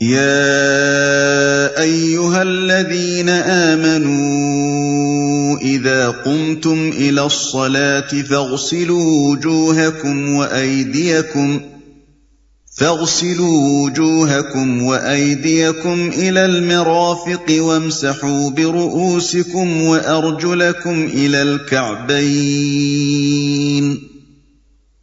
يا ايها الذين امنوا اذا قمتم الى الصلاه فاغسلوا وجوهكم وايديكم فاغسلوا وجوهكم وايديكم الى المرافق وامسحوا برؤوسكم وارجلكم الى الكعبين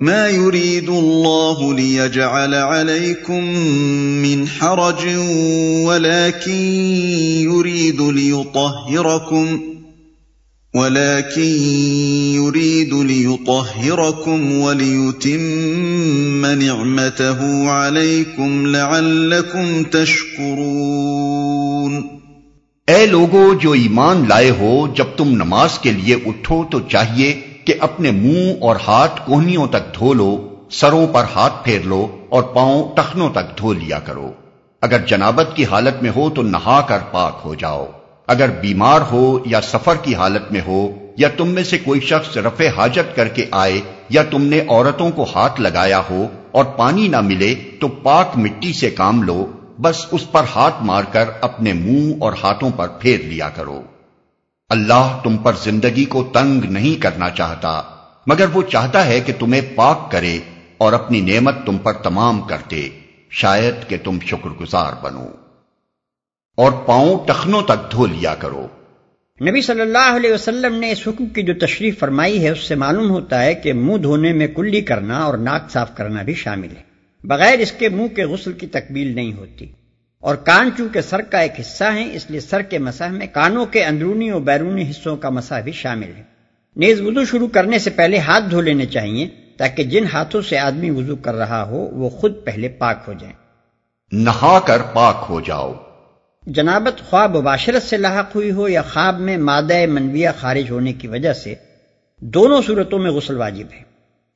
ما يريد الله ليجعل عليكم من حرج ولكن يريد ليطهركم ولكن يريد ليطهركم وليتم نعمته عليكم لعلكم تشكرون اے لوگو جو ایمان لائے ہو، جب تم نماز کے لیے اٹھو تو چاہیے کہ اپنے منہ اور ہاتھ کوہنیوں تک دھو لو، سروں پر ہاتھ پھیر لو اور پاؤں ٹخنوں تک دھو لیا کرو۔ اگر جنابت کی حالت میں ہو تو نہا کر پاک ہو جاؤ۔ اگر بیمار ہو یا سفر کی حالت میں ہو یا تم میں سے کوئی شخص رفع حاجت کر کے آئے یا تم نے عورتوں کو ہاتھ لگایا ہو اور پانی نہ ملے تو پاک مٹی سے کام لو، بس اس پر ہاتھ مار کر اپنے منہ اور ہاتھوں پر پھیر لیا کرو۔ اللہ تم پر زندگی کو تنگ نہیں کرنا چاہتا، مگر وہ چاہتا ہے کہ تمہیں پاک کرے اور اپنی نعمت تم پر تمام کر دے شاید کہ تم شکر گزار بنو۔ اور پاؤں ٹخنوں تک دھو لیا کرو۔ نبی صلی اللہ علیہ وسلم نے اس حکم کی جو تشریف فرمائی ہے، اس سے معلوم ہوتا ہے کہ منہ دھونے میں کلی کرنا اور ناک صاف کرنا بھی شامل ہے۔ بغیر اس کے منہ کے غسل کی تکمیل نہیں ہوتی۔ اور کان چونکہ سر کا ایک حصہ ہیں اس لیے سر کے مسح میں کانوں کے اندرونی اور بیرونی حصوں کا مسح بھی شامل ہے۔ نیز وضو شروع کرنے سے پہلے ہاتھ دھو لینے چاہیے تاکہ جن ہاتھوں سے آدمی وضو کر رہا ہو وہ خود پہلے پاک ہو جائیں۔ نہا کر پاک ہو جاؤ۔ جنابت خواب مباشرت سے لاحق ہوئی ہو یا خواب میں مادہ منویہ خارج ہونے کی وجہ سے دونوں صورتوں میں غسل واجب ہے۔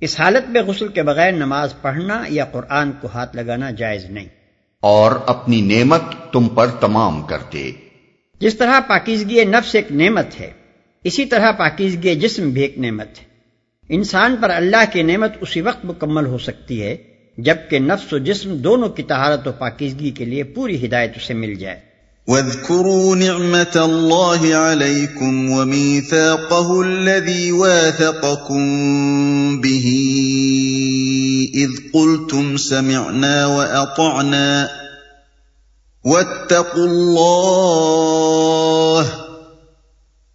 اس حالت میں غسل کے بغیر نماز پڑھنا یا قرآن کو ہاتھ لگانا جائز نہیں۔ اور اپنی نعمت تم پر تمام کر دے جس طرح پاکیزگی نفس ایک نعمت ہے، اسی طرح پاکیزگی جسم بھی ایک نعمت ہے۔ انسان پر اللہ کی نعمت اسی وقت مکمل ہو سکتی ہے جبکہ نفس و جسم دونوں کی طہارت و پاکیزگی کے لیے پوری ہدایت اسے مل جائے۔ واذكروا نعمة الله عليكم وميثاقه الذي واثقكم به إذ قلتم سمعنا وأطعنا واتقوا الله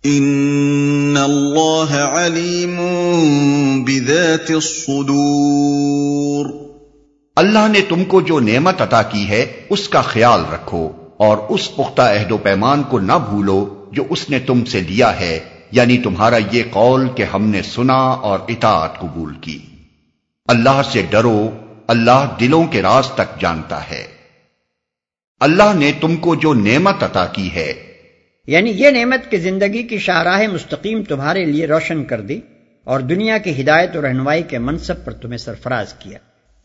إن الله عليم بذات الصدور اللہ نے تم کو جو نعمت عطا کی ہے، اس کا خیال رکھو۔ اور اس پختہ عہد و پیمان کو نہ بھولو جو اس نے تم سے لیا ہے یعنی تمہارا یہ قول کہ ہم نے سنا اور اطاعت قبول کی۔ اللہ سے ڈرو، اللہ دلوں کے راز تک جانتا ہے۔ اللہ نے تم کو جو نعمت عطا کی ہے۔ یعنی یہ نعمت کی زندگی کی شاہراہ مستقیم تمہارے لیے روشن کر دی اور دنیا کی ہدایت اور رہنمائی کے منصب پر تمہیں سرفراز کیا۔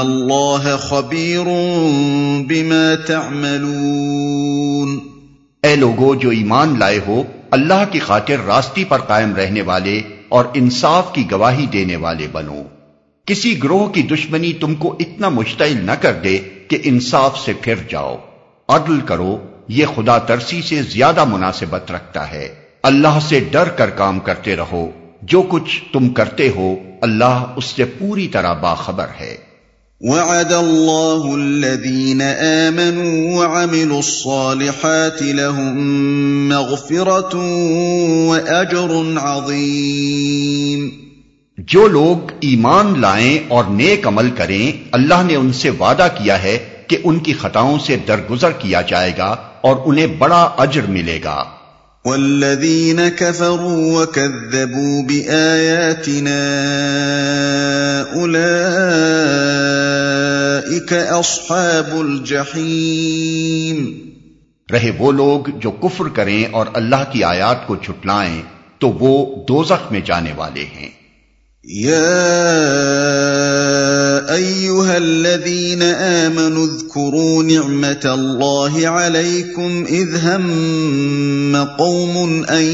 اللہ خبیر بما تعملون۔ اے لوگو، جو ایمان لائے ہو، اللہ کی خاطر راستی پر قائم رہنے والے اور انصاف کی گواہی دینے والے بنو۔ کسی گروہ کی دشمنی تم کو اتنا مشتعل نہ کر دے کہ انصاف سے پھر جاؤ۔ عدل کرو، یہ خدا ترسی سے زیادہ مناسبت رکھتا ہے۔ اللہ سے ڈر کر کام کرتے رہو۔ جو کچھ تم کرتے ہو، اللہ اس سے پوری طرح باخبر ہے۔ وعد الله الذين آمنوا وعملوا الصالحات لهم مغفرة وأجر عظيم. جو لوگ ایمان لائیں اور نیک عمل کریں، اللہ نے ان سے وعدہ کیا ہے کہ ان کی خطاؤں سے درگزر کیا جائے گا اور انہیں بڑا اجر ملے گا۔ والذين كفروا وكذبوا بآياتنا أولئك أصحاب الجحيم رہے وہ لوگ جو کفر کریں اور اللہ کی آیات کو چھٹلائیں تو وہ دوزخ میں جانے والے ہیں۔ ايها الذين امنوا اذكروا نعمه الله عليكم اذ هم قوم ان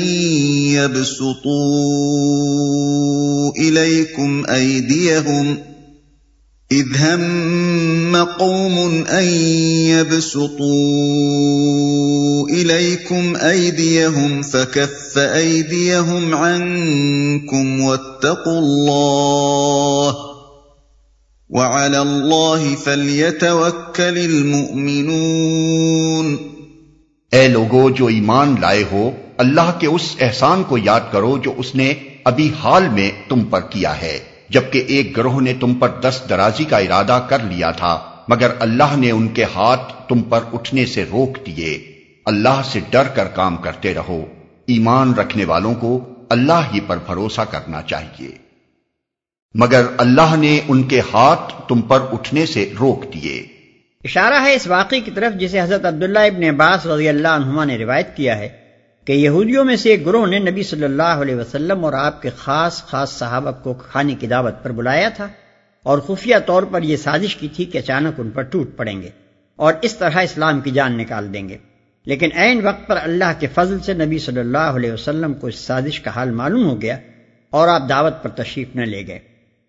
يبسطوا اليكم ايديهم اذ هم قوم ان يبسطوا اليكم ايديهم فكف ايديهم عنكم واتقوا الله وعلى الله فليتوكل المؤمنون اے لوگو، جو ایمان لائے ہو، اللہ کے اس احسان کو یاد کرو جو اس نے ابھی حال میں تم پر کیا ہے۔ جبکہ ایک گروہ نے تم پر دست درازی کا ارادہ کر لیا تھا، مگر اللہ نے ان کے ہاتھ تم پر اٹھنے سے روک دیے۔ اللہ سے ڈر کر کام کرتے رہو۔ ایمان رکھنے والوں کو اللہ ہی پر بھروسہ کرنا چاہیے۔ مگر اللہ نے ان کے ہاتھ تم پر اٹھنے سے روک دیے۔ اشارہ ہے اس واقعے کی طرف جسے حضرت عبداللہ ابن عباس رضی اللہ عنہما نے روایت کیا ہے کہ یہودیوں میں سے ایک گروہ نے نبی صلی اللہ علیہ وسلم اور آپ کے خاص خاص صحابہ کو کھانے کی دعوت پر بلایا تھا اور خفیہ طور پر یہ سازش کی تھی کہ اچانک ان پر ٹوٹ پڑیں گے اور اس طرح اسلام کی جان نکال دیں گے۔ لیکن عین وقت پر اللہ کے فضل سے نبی صلی اللہ علیہ وسلم کو اس سازش کا حال معلوم ہو گیا اور آپ دعوت پر تشریف نہ لے گئے۔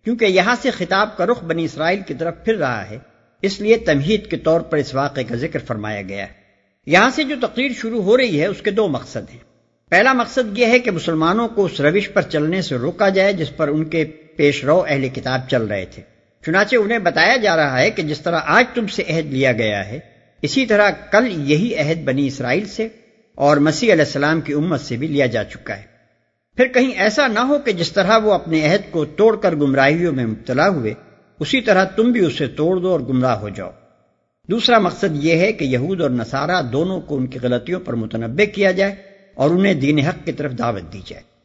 کیونکہ یہاں سے خطاب کا رخ بنی اسرائیل کی طرف پھر رہا ہے۔ اس لیے تمہید کے طور پر اس واقعے کا ذکر فرمایا گیا ہے۔ یہاں سے جو تقریر شروع ہو رہی ہے، اس کے دو مقصد ہیں۔ پہلا مقصد یہ ہے کہ مسلمانوں کو اس روش پر چلنے سے روکا جائے جس پر ان کے پیش رو اہل کتاب چل رہے تھے۔ چنانچہ انہیں بتایا جا رہا ہے کہ جس طرح آج تم سے عہد لیا گیا ہے، اسی طرح کل یہی عہد بنی اسرائیل سے اور مسیح علیہ السلام کی امت سے بھی لیا جا چکا ہے۔ پھر کہیں ایسا نہ ہو کہ جس طرح وہ اپنے عہد کو توڑ کر گمراہیوں میں مبتلا ہوئے اسی طرح تم بھی اسے توڑ دو اور گمراہ ہو جاؤ۔ دوسرا مقصد یہ ہے کہ یہود اور نصارہ دونوں کو ان کی غلطیوں پر متنبع کیا جائے اور انہیں دین حق کی طرف دعوت دی جائے۔